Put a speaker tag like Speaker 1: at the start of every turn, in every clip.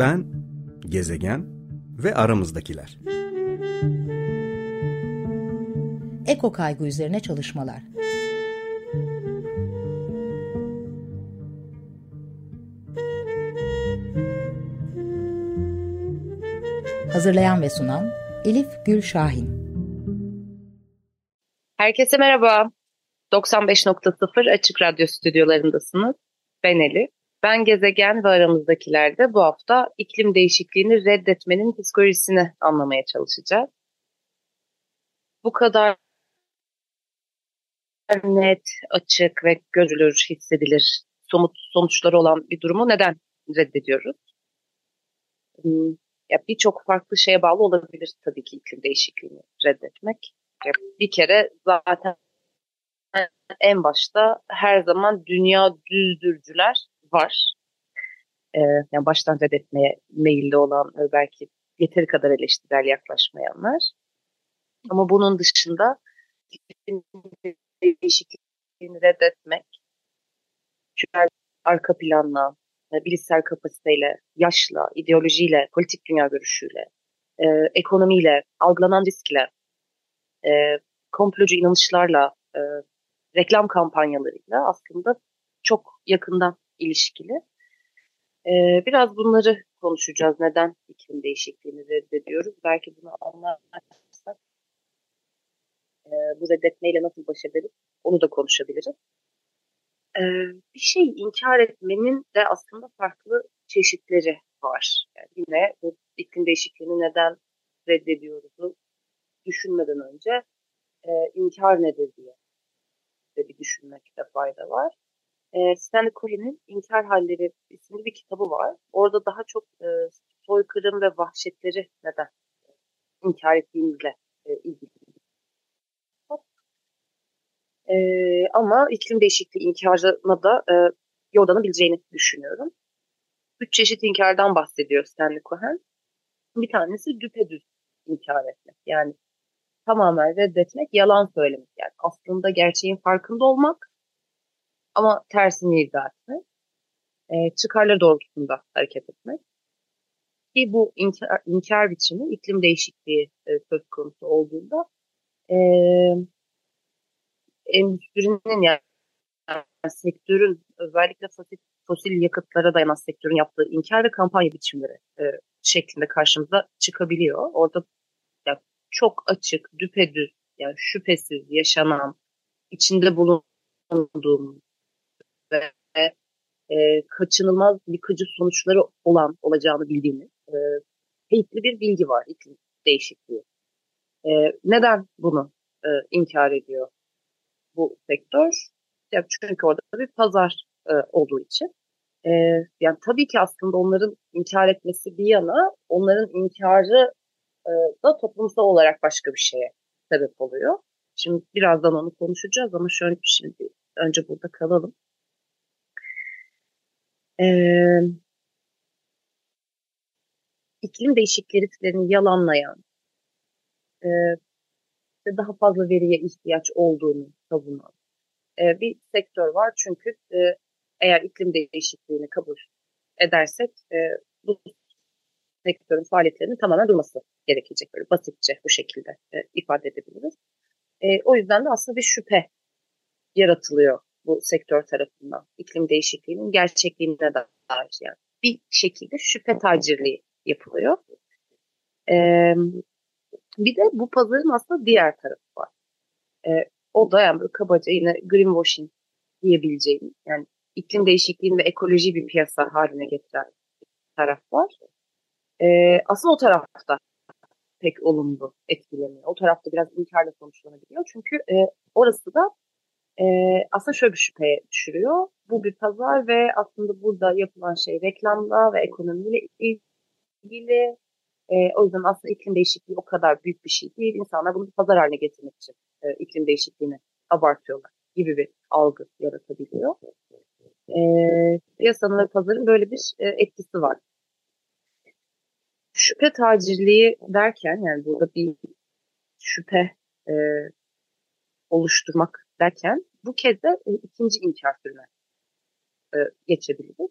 Speaker 1: Ben, gezegen ve aramızdakiler.
Speaker 2: Eko kaygı üzerine çalışmalar. Hazırlayan ve sunan Elif Gül Şahin.
Speaker 3: Herkese merhaba. 95.0 Açık Radyo stüdyolarındasınız. Ben Elif. Ben gezegen ve aramızdakilerde bu hafta iklim değişikliğini reddetmenin psikolojisini anlamaya çalışacağız. Bu kadar net, açık ve görülür, hissedilir, somut sonuçları olan bir durumu neden reddediyoruz? Hmm, ya birçok farklı şeye bağlı olabilir tabii ki iklim değişikliğini reddetmek. Bir kere zaten en başta her zaman dünya düzdürcüler var. Ee, yani baştan reddetmeye meyilli olan belki yeteri kadar eleştirel yaklaşmayanlar. Ama bunun dışında değişikliğini reddetmek, çünkü arka planla, e, bilişsel kapasiteyle, yaşla, ideolojiyle, politik dünya görüşüyle, e, ekonomiyle, algılanan riskle, e, komplocu inanışlarla, e, reklam kampanyalarıyla aslında çok yakından ilişkili. E, biraz bunları konuşacağız. Neden iklim değişikliğini reddediyoruz? Belki bunu anlarsak e, bu reddetmeyle nasıl baş ederiz onu da konuşabiliriz. E, bir şey inkar etmenin de aslında farklı çeşitleri var. Yani yine bu iklim değişikliğini neden reddediyoruz düşünmeden önce e, inkar nedir diye de bir düşünmekte fayda var. E, Stanley Cohen'in İnkar Halleri isimli bir kitabı var. Orada daha çok e, soykırım ve vahşetleri neden inkar ettiğimizle e, ilgili. E, ama iklim değişikliği inkarına da e, yollanabileceğini düşünüyorum. Üç çeşit inkardan bahsediyor Stanley Cohen. Bir tanesi düpedüz inkar etmek. Yani tamamen reddetmek, yalan söylemek. Yani aslında gerçeğin farkında olmak ama tersini iddia etmek. E, çıkarları doğrultusunda hareket etmek. Ki bu inkar, inkar biçimi iklim değişikliği e, söz konusu olduğunda e, endüstrinin yani, yani sektörün özellikle fosil, fosil yakıtlara dayanan sektörün yaptığı inkar ve kampanya biçimleri e, şeklinde karşımıza çıkabiliyor. Orada yani çok açık, düpedüz, yani şüphesiz yaşanan, içinde bulunduğum ve e, kaçınılmaz yıkıcı sonuçları olan olacağını bildiğimiz e, bir bilgi var iklim değişikliği. E, neden bunu e, inkar ediyor bu sektör? Ya çünkü orada bir pazar e, olduğu için. E, yani tabii ki aslında onların inkar etmesi bir yana onların inkarı e, da toplumsal olarak başka bir şeye sebep oluyor. Şimdi birazdan onu konuşacağız ama şöyle şimdi önce burada kalalım. Ee, iklim değişikliklerini yalanlayan, e, daha fazla veriye ihtiyaç olduğunu savunan e, bir sektör var. Çünkü e, eğer iklim değişikliğini kabul edersek e, bu sektörün faaliyetlerinin tamamen durması gerekecek. Böyle basitçe bu şekilde e, ifade edebiliriz. E, o yüzden de aslında bir şüphe yaratılıyor bu sektör tarafından. iklim değişikliğinin gerçekliğine dair yani. Bir şekilde şüphe tacirliği yapılıyor. E, bir de bu pazarın aslında diğer tarafı var. E, o da yani böyle kabaca yine greenwashing diyebileceğim yani iklim değişikliğini ve ekoloji bir piyasa haline getiren taraf var. E, aslında o tarafta pek olumlu etkileniyor. O tarafta biraz inkarla sonuçlanabiliyor. Çünkü e, orası da e, aslında şöyle bir şüpheye düşürüyor. Bu bir pazar ve aslında burada yapılan şey reklamla ve ekonomiyle ilgili. E, o yüzden aslında iklim değişikliği o kadar büyük bir şey değil. İnsanlar bunu pazar haline getirmek için e, iklim değişikliğini abartıyorlar gibi bir algı yaratabiliyor. E, piyasanın ve pazarın böyle bir e, etkisi var şüphe tacirliği derken yani burada bir şüphe e, oluşturmak derken bu kez de e, ikinci inkar türüne e, geçebiliriz.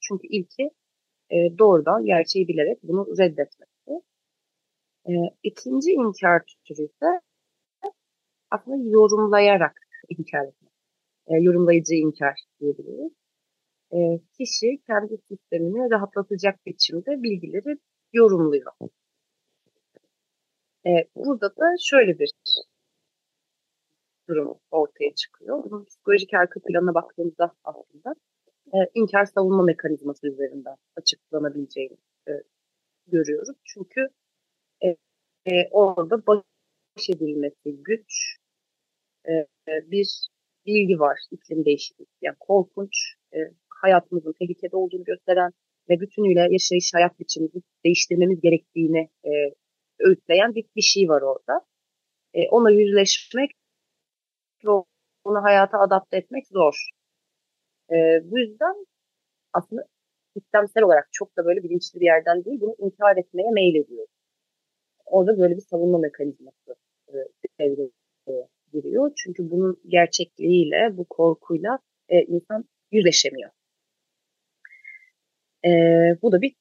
Speaker 3: Çünkü ilki e, doğrudan gerçeği bilerek bunu reddetmesi. E, ikinci inkar türü ise aslında yorumlayarak inkar etmek. E, yorumlayıcı inkar diyebiliriz. E, kişi kendi sistemini rahatlatacak biçimde bilgileri yorumluyor. E, burada da şöyle bir durum ortaya çıkıyor. Bunun psikolojik arka planına baktığımızda aslında e, inkar savunma mekanizması üzerinden açıklanabileceğini e, görüyoruz. Çünkü e, e, orada baş edilmesi güç e, e, bir bilgi var iklim değişikliği. Yani korkunç, e, hayatımızın tehlikede olduğunu gösteren ve bütünüyle yaşayış hayat biçimimizi değiştirmemiz gerektiğini e, öğütleyen bir, bir şey var orada. E, ona yüzleşmek onu hayata adapte etmek zor. E, bu yüzden aslında sistemsel olarak çok da böyle bilinçli bir yerden değil, bunu inkar etmeye meyil ediyor. Orada böyle bir savunma mekanizması e, devreye giriyor. Çünkü bunun gerçekliğiyle, bu korkuyla e, insan yüzleşemiyor. E, bu da bir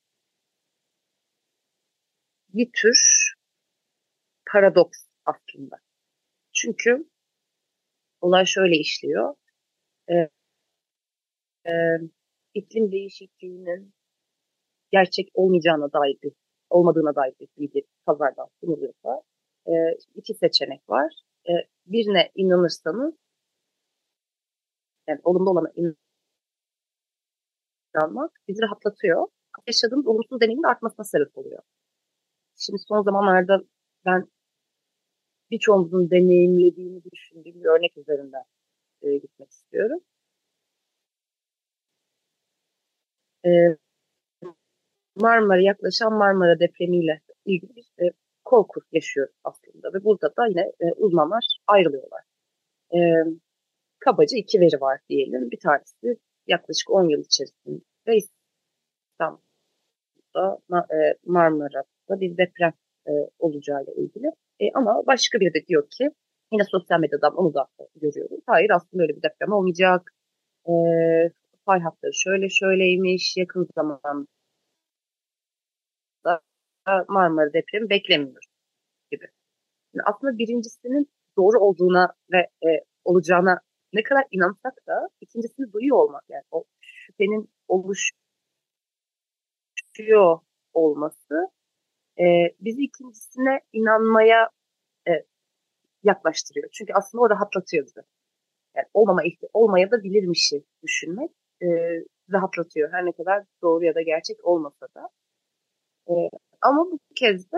Speaker 3: bir tür paradoks aslında. Çünkü olay şöyle işliyor. E, e, iklim değişikliğinin gerçek olmayacağına dair bir, olmadığına dair bir bilgi pazardan sunuluyorsa e, iki seçenek var. E, birine inanırsanız yani olumlu olana inanmak bizi rahatlatıyor. Yaşadığımız olumsuz deneyimin artmasına sebep oluyor. Şimdi son zamanlarda ben birçoğumuzun deneyimlediğini düşündüğüm bir örnek üzerinden e, gitmek istiyorum. E, Marmara yaklaşan Marmara depremiyle ilgili bir e, korku yaşıyor aslında ve burada da yine e, uzmanlar ayrılıyorlar. E, kabaca iki veri var diyelim. Bir tanesi yaklaşık 10 yıl içerisinde İstanbul'da e, Marmara'da bir deprem e, olacağıyla ilgili. E, ama başka biri de diyor ki yine sosyal medyadan onu da görüyoruz. Hayır aslında öyle bir deprem olmayacak. E, fay hatları şöyle şöyleymiş. Yakın zamanda Marmara depremi beklemiyoruz gibi. Yani aslında birincisinin doğru olduğuna ve e, olacağına ne kadar inansak da ikincisini duyuyor olmak yani o şüphenin oluşuyor olması e, bizi ikincisine inanmaya e, yaklaştırıyor. Çünkü aslında o rahatlatıyor bizi. Yani olmama olmaya da bilirmişi düşünmek e, rahatlatıyor. Her ne kadar doğru ya da gerçek olmasa da. E, ama bu kez de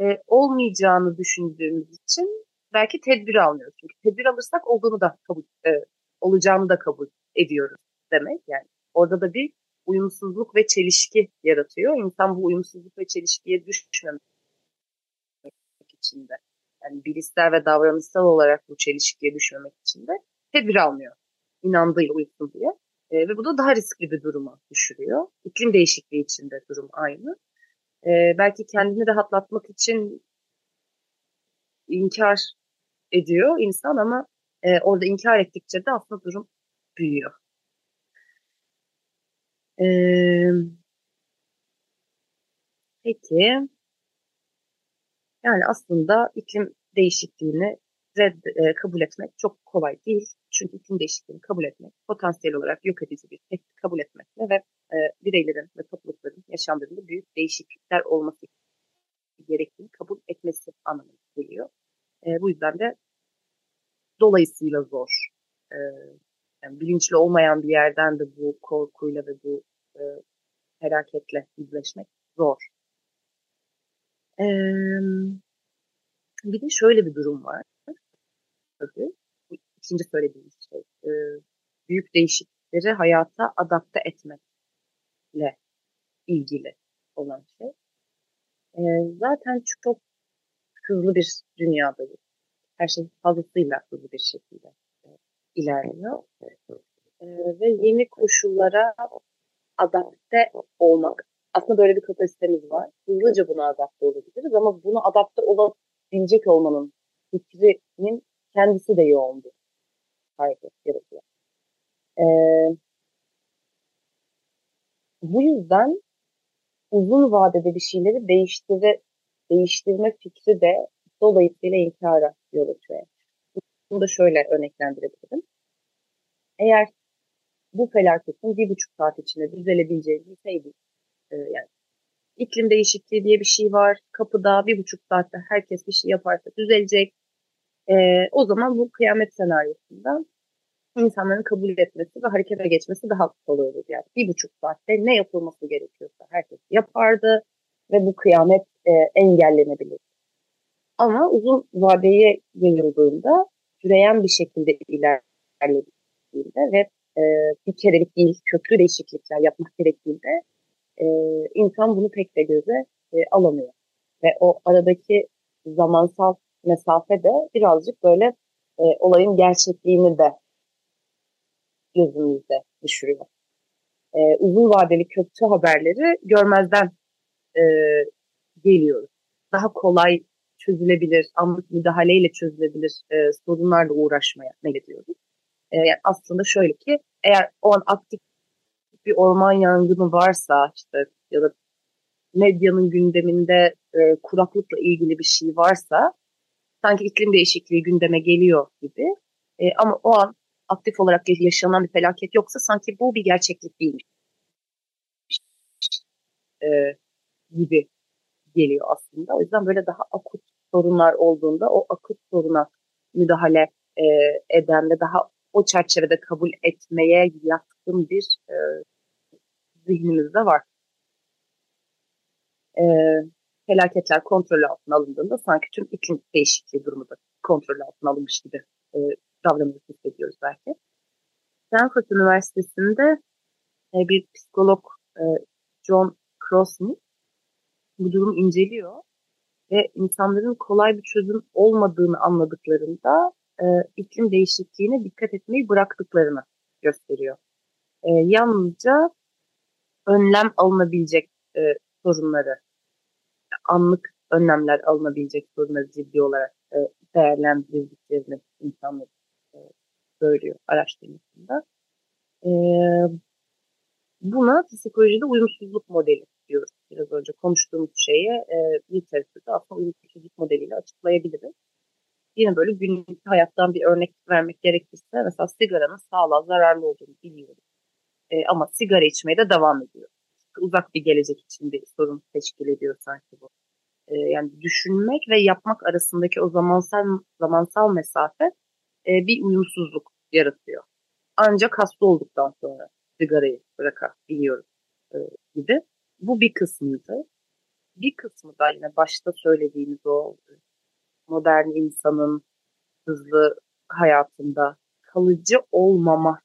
Speaker 3: e, olmayacağını düşündüğümüz için belki tedbir almıyoruz. Çünkü tedbir alırsak olduğunu da kabul, e, olacağını da kabul ediyoruz demek. Yani orada da bir uyumsuzluk ve çelişki yaratıyor. İnsan bu uyumsuzluk ve çelişkiye düşmemek için de yani bilişsel ve davranışsal olarak bu çelişkiye düşmemek için de tedbir almıyor. İnandığıyla uysun diye. E, ve bu da daha riskli bir duruma düşürüyor. İklim değişikliği için de durum aynı. E, belki kendini rahatlatmak için inkar ediyor insan ama e, orada inkar ettikçe de aslında durum büyüyor. E, peki yani aslında iklim değişikliğini red, e, kabul etmek çok kolay değil. Çünkü iklim değişikliğini kabul etmek, potansiyel olarak yok edici bir tehdit kabul etmekle ve e, bireylerin ve toplulukların yaşamlarında büyük değişiklikler olması gerektiğini kabul etmesi anlamına geliyor. E, bu yüzden de dolayısıyla zor. E, yani bilinçli olmayan bir yerden de bu korkuyla ve bu e, felaketle yüzleşmek zor. E, bir de şöyle bir durum var. İkinci söylediğimiz şey. E, büyük değişiklikleri hayata adapte etmekle ilgili olan şey. E, zaten çok hızlı bir dünyadayız. Her şey fazlasıyla hızlı bir şekilde ilerliyor. E, ve yeni koşullara adapte olmak. Aslında böyle bir kapasitemiz var. Hızlıca buna adapte olabiliriz ama bunu adapte olabilecek olmanın fikrinin kendisi de yoğun bir kaygı yaratıyor. Ee, bu yüzden uzun vadede bir şeyleri değiştire, değiştirme fikri de dolayısıyla inkara yol açıyor. Bunu da şöyle örneklendirebilirim. Eğer bu felaketin bir buçuk saat içinde düzelebileceğini bilseydik, e, yani iklim değişikliği diye bir şey var, kapıda bir buçuk saatte herkes bir şey yaparsa düzelecek, e, o zaman bu kıyamet senaryosunda insanların kabul etmesi ve harekete geçmesi daha kolay olur. Yani bir buçuk saatte ne yapılması gerekiyorsa herkes yapardı ve bu kıyamet e, engellenebilir. Ama uzun vadeye yayıldığında süreyen bir şekilde ilerlediğinde ve e, bir kerelik değil köklü değişiklikler yapmak gerektiğinde e, insan bunu pek de göze e, alamıyor. Ve o aradaki zamansal mesafe de birazcık böyle e, olayın gerçekliğini de gözümüzde düşürüyor. E, uzun vadeli kötü haberleri görmezden e, geliyoruz. Daha kolay çözülebilir, anlık müdahaleyle çözülebilir e, sorunlarla uğraşmaya meylediyoruz. E, yani aslında şöyle ki eğer o an aktif bir orman yangını varsa işte ya da medyanın gündeminde e, kuraklıkla ilgili bir şey varsa sanki iklim değişikliği gündeme geliyor gibi. E, ama o an aktif olarak yaşanan bir felaket yoksa sanki bu bir gerçeklik değil e, gibi geliyor aslında. O yüzden böyle daha akut sorunlar olduğunda o akut soruna müdahale e, eden ve daha o çerçevede kabul etmeye yatkın bir e, zihnimizde var. E, felaketler kontrol altına alındığında sanki tüm iklim değişikliği durumu da kontrol altına alınmış gibi e, davranıyoruz hissediyoruz belki. Stanford Üniversitesi'nde e, bir psikolog e, John Crosney bu durumu inceliyor ve insanların kolay bir çözüm olmadığını anladıklarında e, iklim değişikliğine dikkat etmeyi bıraktıklarını gösteriyor. E, yalnızca önlem alınabilecek e, sorunları, anlık önlemler alınabilecek sorunları ciddi olarak e, değerlendirdiklerini insanlar e, söylüyor araştırmasında. E, buna psikolojide uyumsuzluk modeli diyoruz. Biraz önce konuştuğumuz şeye e, literatürde aslında uyumsuzluk modeliyle açıklayabiliriz. Yine böyle günlük hayattan bir örnek vermek gerekirse mesela sigaranın sağlığa zararlı olduğunu biliyoruz. E, ama sigara içmeye de devam ediyor. Uzak bir gelecek için bir sorun teşkil ediyor sanki bu. E, yani düşünmek ve yapmak arasındaki o zamansal zamansal mesafe e, bir uyumsuzluk yaratıyor. Ancak hasta olduktan sonra sigarayı bırakabiliyoruz e, gibi. Bu bir kısmıydı. Bir kısmı da yine başta söylediğimiz o modern insanın hızlı hayatında kalıcı olmama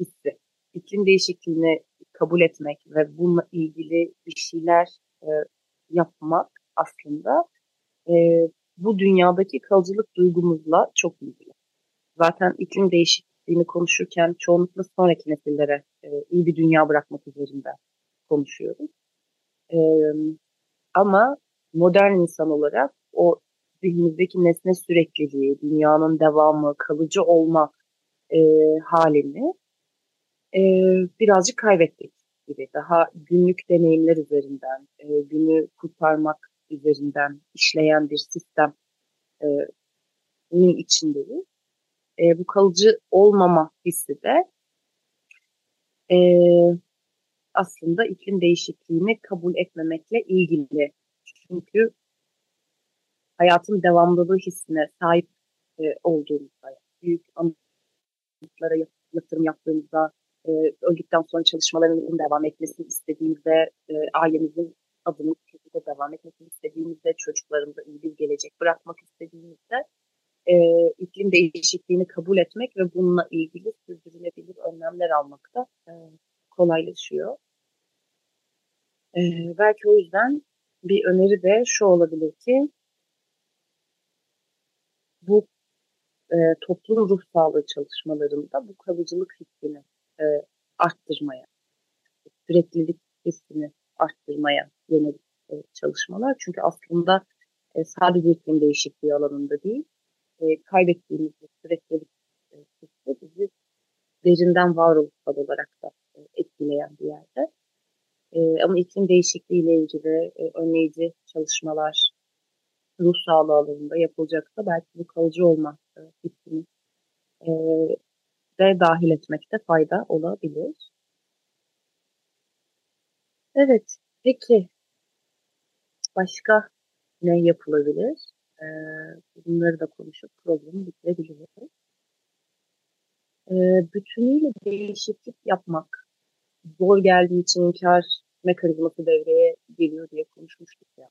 Speaker 3: hissi. İklim değişikliğini kabul etmek ve bununla ilgili bir şeyler e, yapmak aslında e, bu dünyadaki kalıcılık duygumuzla çok ilgili. Zaten iklim değişikliğini konuşurken çoğunlukla sonraki nesillere e, iyi bir dünya bırakmak üzerinde konuşuyoruz. E, ama modern insan olarak o zihnimizdeki nesne sürekliliği, dünyanın devamı, kalıcı olma e, halini e, birazcık kaybettik gibi. Daha günlük deneyimler üzerinden, e, günü kurtarmak üzerinden işleyen bir sistem e, içindeyiz. E, bu kalıcı olmama hissi de e, aslında iklim değişikliğini kabul etmemekle ilgili. Çünkü hayatın devamlılığı hissine sahip e, olduğumuzda, büyük anıtlara yatırım yaptığımızda, e, öldükten sonra çalışmaların devam etmesini istediğimizde, e, ailemizin adını şekilde devam etmesini istediğimizde, çocuklarımıza iyi bir gelecek bırakmak istediğimizde e, iklim değişikliğini kabul etmek ve bununla ilgili sürdürülebilir önlemler almak da e, kolaylaşıyor. E, belki o yüzden bir öneri de şu olabilir ki bu e, toplum ruh sağlığı çalışmalarında bu kalıcılık hissini e, arttırmaya, süreklilik hissini arttırmaya yönelik e, çalışmalar. Çünkü aslında e, sadece iklim değişikliği alanında değil, e, kaybettiğimiz süreklilik e, hissi bizi derinden varoluşsal olarak da e, etkileyen bir yerde. E, ama iklim değişikliği ile ilgili e, önleyici çalışmalar ruh sağlığı alanında yapılacaksa belki bu kalıcı olma e, fikrini e, de dahil etmekte fayda olabilir. Evet, peki başka ne yapılabilir? Ee, bunları da konuşup programı bitirebiliriz. Ee, bütünüyle değişiklik yapmak zor geldiği için inkar mekanizması devreye giriyor diye konuşmuştuk ya.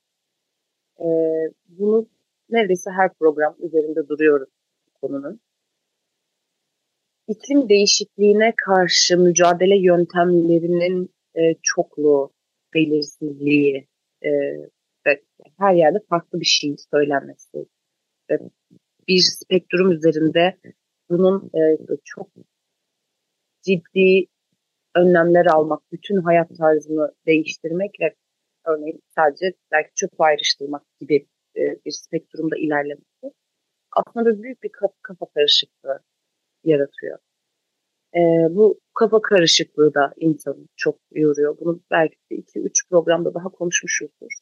Speaker 3: Ee, bunu neredeyse her program üzerinde duruyoruz konunun. İklim değişikliğine karşı mücadele yöntemlerinin e, çokluğu, belirsizliği e, ve her yerde farklı bir şey söylenmesi. E, bir spektrum üzerinde bunun e, çok ciddi önlemler almak, bütün hayat tarzını değiştirmek ve örneğin sadece belki çöp ayrıştırmak gibi e, bir spektrumda ilerlemesi aslında büyük bir kafa, kafa karışıklığı yaratıyor. E, bu kafa karışıklığı da insanı çok yoruyor. Bunu belki iki üç programda daha konuşmuşuzdur.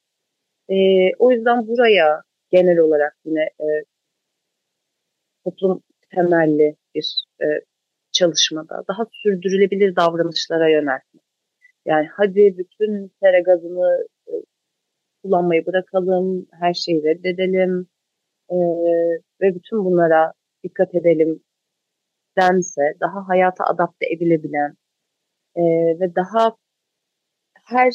Speaker 3: E, o yüzden buraya genel olarak yine e, toplum temelli bir e, çalışmada daha sürdürülebilir davranışlara yöneltmek. Yani hadi bütün sera gazını e, kullanmayı bırakalım, her şeyi reddedelim e, ve bütün bunlara dikkat edelim dense daha hayata adapte edilebilen e, ve daha her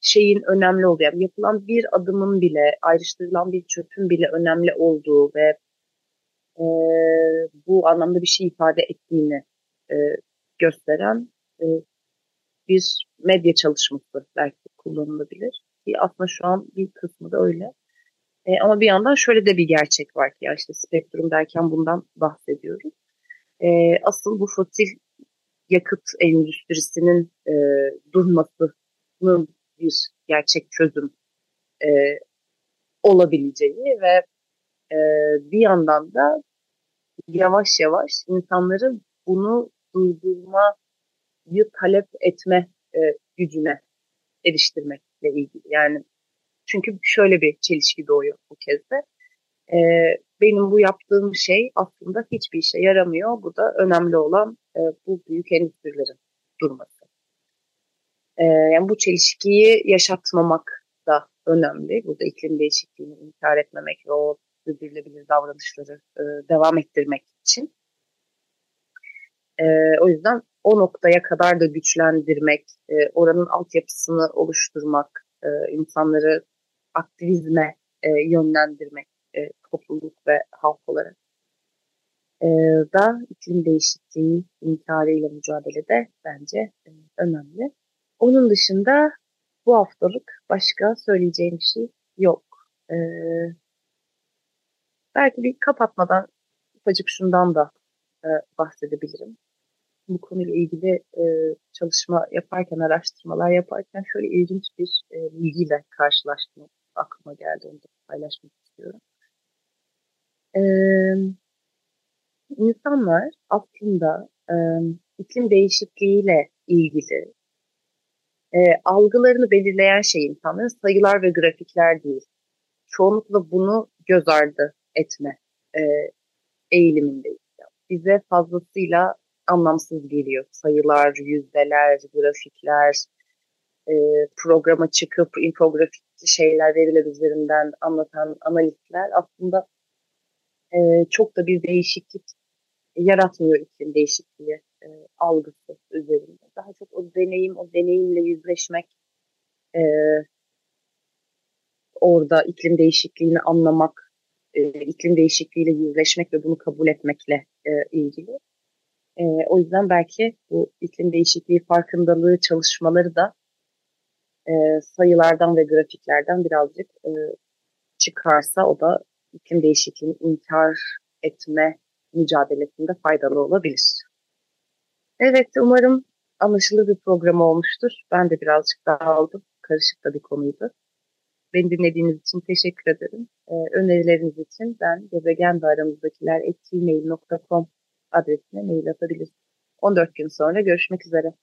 Speaker 3: şeyin önemli olduğu, yapılan bir adımın bile, ayrıştırılan bir çöpün bile önemli olduğu ve e, bu anlamda bir şey ifade ettiğini e, gösteren e, bir medya çalışması belki kullanılabilir. Ki aslında şu an bir kısmı da öyle. E, ama bir yandan şöyle de bir gerçek var ki ya işte spektrum derken bundan bahsediyoruz. E, asıl bu fosil yakıt endüstrisinin e, durmasının bir gerçek çözüm e, olabileceği ve e, bir yandan da yavaş yavaş insanların bunu durdurmayı talep etme e, gücüne eriştirmekle ilgili. Yani çünkü şöyle bir çelişki doğuyor bu kez de. E, benim bu yaptığım şey aslında hiçbir işe yaramıyor. Bu da önemli olan e, bu büyük endüstrilerin durması. E, yani bu çelişkiyi yaşatmamak da önemli. Burada iklim değişikliğini inkar etmemek ve o sürdürülebilir davranışları e, devam ettirmek için. E, o yüzden o noktaya kadar da güçlendirmek, e, oranın altyapısını oluşturmak, e, insanları aktivizme e, yönlendirmek e, topluluk ve halk olarak e, da iklim değişikliği inkarıyla mücadelede bence e, önemli. Onun dışında bu haftalık başka söyleyeceğim şey yok. E, belki bir kapatmadan ufacık şundan da e, bahsedebilirim. Bu konuyla ilgili e, çalışma yaparken, araştırmalar yaparken şöyle ilginç bir e, bilgiyle karşılaştım. Aklıma geldi, onu da paylaşmak istiyorum. E, insanlar aslında e, iklim değişikliğiyle ilgili e, algılarını belirleyen şey insanların sayılar ve grafikler değil. Çoğunlukla bunu göz ardı etme e, eğilimindeyiz. Bize fazlasıyla anlamsız geliyor. Sayılar, yüzdeler, grafikler, e, programa çıkıp infografik şeyler, veriler üzerinden anlatan analistler aslında e, çok da bir değişiklik yaratmıyor iklim değişikliği e, algısı üzerinde. Daha çok o deneyim, o deneyimle yüzleşmek, e, orada iklim değişikliğini anlamak, e, iklim değişikliğiyle yüzleşmek ve bunu kabul etmekle e, ilgili. E, o yüzden belki bu iklim değişikliği farkındalığı çalışmaları da e, sayılardan ve grafiklerden birazcık e, çıkarsa o da iklim değişikliğini inkar etme mücadelesinde faydalı olabilir. Evet umarım anlaşılır bir program olmuştur. Ben de birazcık dağıldım. Karışık da bir konuydu. Beni dinlediğiniz için teşekkür ederim. Ee, önerileriniz için ben gezegen aramızdakiler etgmail.com adresine mail atabilirsiniz. 14 gün sonra görüşmek üzere.